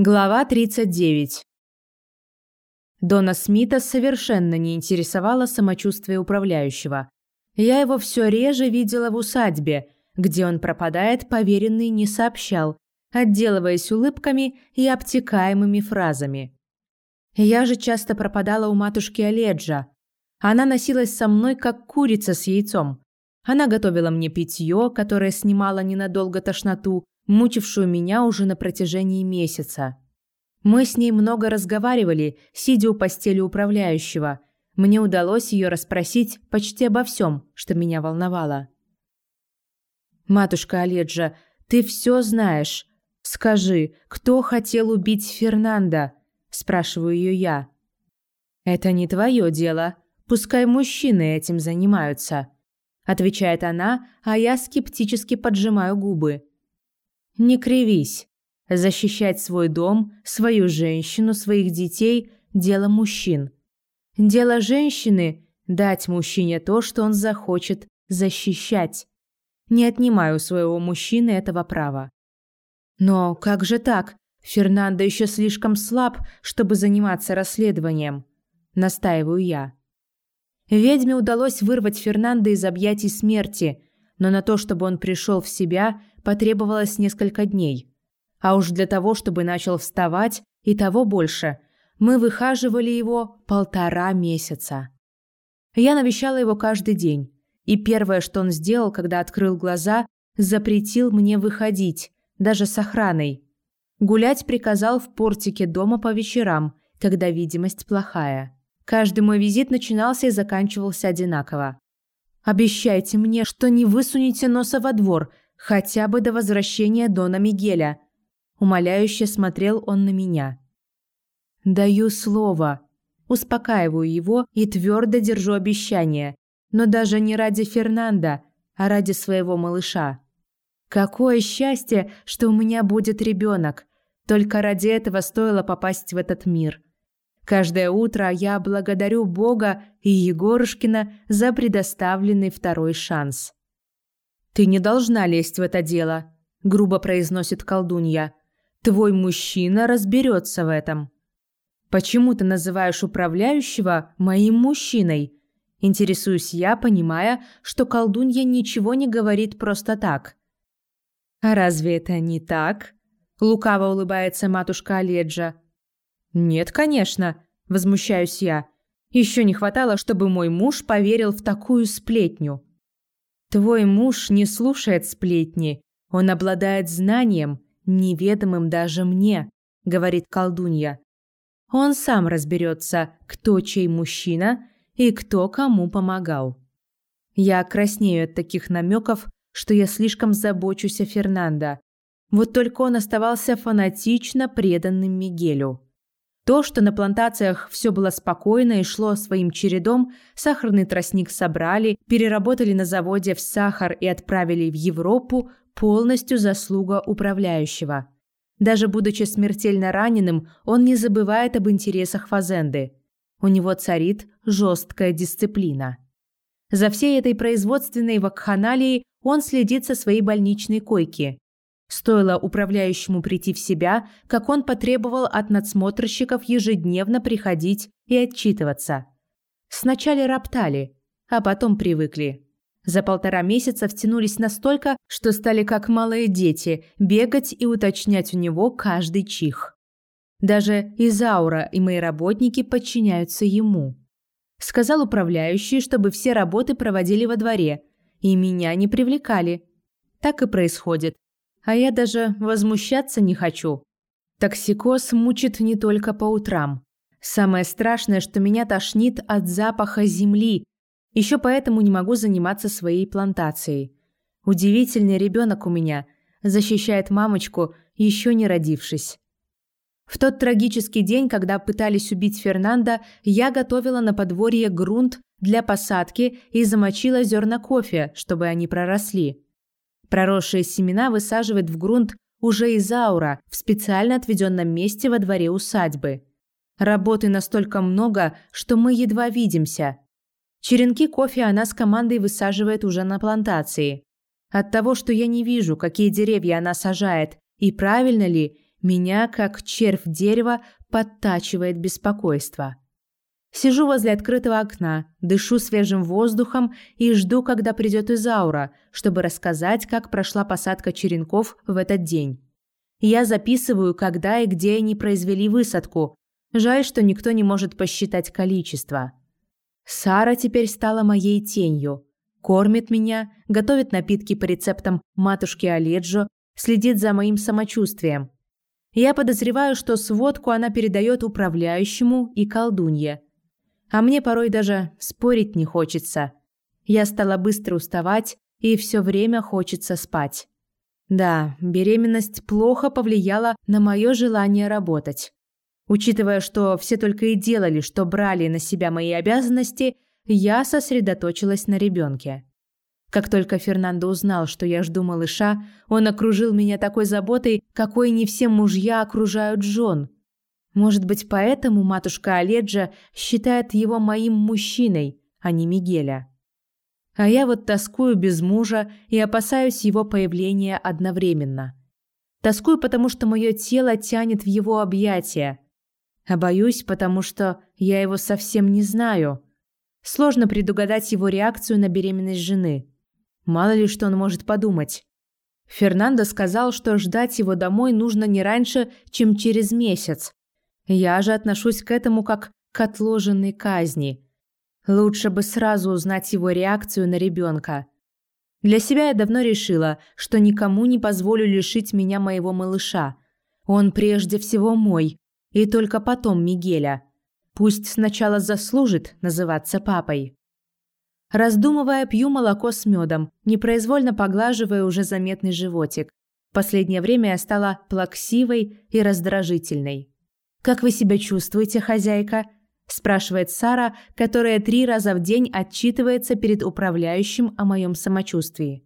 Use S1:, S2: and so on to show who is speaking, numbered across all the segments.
S1: Глава 39. Дона Смита совершенно не интересовало самочувствие управляющего. Я его все реже видела в усадьбе, где он пропадает, поверенный не сообщал, отделываясь улыбками и обтекаемыми фразами. Я же часто пропадала у матушки Оледжа. Она носилась со мной, как курица с яйцом. Она готовила мне питье, которое снимало ненадолго тошноту, мучившую меня уже на протяжении месяца. Мы с ней много разговаривали, сидя у постели управляющего. Мне удалось ее расспросить почти обо всем, что меня волновало. «Матушка Оледжа, ты все знаешь. Скажи, кто хотел убить Фернанда?» – спрашиваю ее я. «Это не твое дело. Пускай мужчины этим занимаются», – отвечает она, а я скептически поджимаю губы. Не кривись. Защищать свой дом, свою женщину, своих детей – дело мужчин. Дело женщины – дать мужчине то, что он захочет защищать. Не отнимаю у своего мужчины этого права. Но как же так? Фернандо еще слишком слаб, чтобы заниматься расследованием. Настаиваю я. Ведьме удалось вырвать Фернандо из объятий смерти, но на то, чтобы он пришел в себя, потребовалось несколько дней. А уж для того, чтобы начал вставать, и того больше, мы выхаживали его полтора месяца. Я навещала его каждый день, и первое, что он сделал, когда открыл глаза, запретил мне выходить, даже с охраной. Гулять приказал в портике дома по вечерам, когда видимость плохая. Каждый мой визит начинался и заканчивался одинаково. «Обещайте мне, что не высунете носа во двор, хотя бы до возвращения Дона Мигеля. Умоляюще смотрел он на меня. Даю слово. Успокаиваю его и твердо держу обещание. Но даже не ради Фернанда, а ради своего малыша. Какое счастье, что у меня будет ребенок. Только ради этого стоило попасть в этот мир. Каждое утро я благодарю Бога и Егорушкина за предоставленный второй шанс. «Ты не должна лезть в это дело», – грубо произносит колдунья. «Твой мужчина разберется в этом». «Почему ты называешь управляющего моим мужчиной?» Интересуюсь я, понимая, что колдунья ничего не говорит просто так. «А разве это не так?» – лукаво улыбается матушка Оледжа. «Нет, конечно», – возмущаюсь я. «Еще не хватало, чтобы мой муж поверил в такую сплетню». Твой муж не слушает сплетни, он обладает знанием, неведомым даже мне, говорит колдунья. Он сам разберется, кто чей мужчина и кто кому помогал. Я краснею от таких намеков, что я слишком забочусь о Фернандо. Вот только он оставался фанатично преданным Мигелю. То, что на плантациях все было спокойно и шло своим чередом, сахарный тростник собрали, переработали на заводе в сахар и отправили в Европу, полностью заслуга управляющего. Даже будучи смертельно раненым, он не забывает об интересах Фазенды. У него царит жесткая дисциплина. За всей этой производственной вакханалией он следит со своей больничной койки. Стоило управляющему прийти в себя, как он потребовал от надсмотрщиков ежедневно приходить и отчитываться. Сначала роптали, а потом привыкли. За полтора месяца втянулись настолько, что стали как малые дети, бегать и уточнять у него каждый чих. Даже Изаура и мои работники подчиняются ему. Сказал управляющий, чтобы все работы проводили во дворе, и меня не привлекали. Так и происходит а я даже возмущаться не хочу. Токсикоз мучит не только по утрам. Самое страшное, что меня тошнит от запаха земли. Еще поэтому не могу заниматься своей плантацией. Удивительный ребенок у меня, защищает мамочку, еще не родившись. В тот трагический день, когда пытались убить Фернанда, я готовила на подворье грунт для посадки и замочила зерна кофе, чтобы они проросли. Проросшие семена высаживает в грунт уже из аура в специально отведенном месте во дворе усадьбы. Работы настолько много, что мы едва видимся. Черенки кофе она с командой высаживает уже на плантации. От того, что я не вижу, какие деревья она сажает и правильно ли, меня, как червь дерева, подтачивает беспокойство. Сижу возле открытого окна, дышу свежим воздухом и жду, когда придет Изаура, чтобы рассказать, как прошла посадка черенков в этот день. Я записываю, когда и где они произвели высадку. Жаль, что никто не может посчитать количество. Сара теперь стала моей тенью. Кормит меня, готовит напитки по рецептам матушки Оледжо, следит за моим самочувствием. Я подозреваю, что сводку она передает управляющему и колдунье. А мне порой даже спорить не хочется. Я стала быстро уставать, и все время хочется спать. Да, беременность плохо повлияла на мое желание работать. Учитывая, что все только и делали, что брали на себя мои обязанности, я сосредоточилась на ребенке. Как только Фернандо узнал, что я жду малыша, он окружил меня такой заботой, какой не все мужья окружают жен. Может быть, поэтому матушка Оледжа считает его моим мужчиной, а не Мигеля. А я вот тоскую без мужа и опасаюсь его появления одновременно. Тоскую, потому что мое тело тянет в его объятия. А боюсь, потому что я его совсем не знаю. Сложно предугадать его реакцию на беременность жены. Мало ли что он может подумать. Фернандо сказал, что ждать его домой нужно не раньше, чем через месяц. Я же отношусь к этому как к отложенной казни – Лучше бы сразу узнать его реакцию на ребенка. Для себя я давно решила, что никому не позволю лишить меня моего малыша. Он прежде всего мой, и только потом Мигеля. Пусть сначала заслужит называться папой. Раздумывая, пью молоко с медом, непроизвольно поглаживая уже заметный животик. Последнее время я стала плаксивой и раздражительной. «Как вы себя чувствуете, хозяйка?» спрашивает Сара, которая три раза в день отчитывается перед управляющим о моем самочувствии.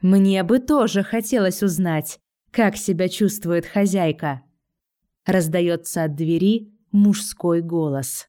S1: Мне бы тоже хотелось узнать, как себя чувствует хозяйка. Раздается от двери мужской голос.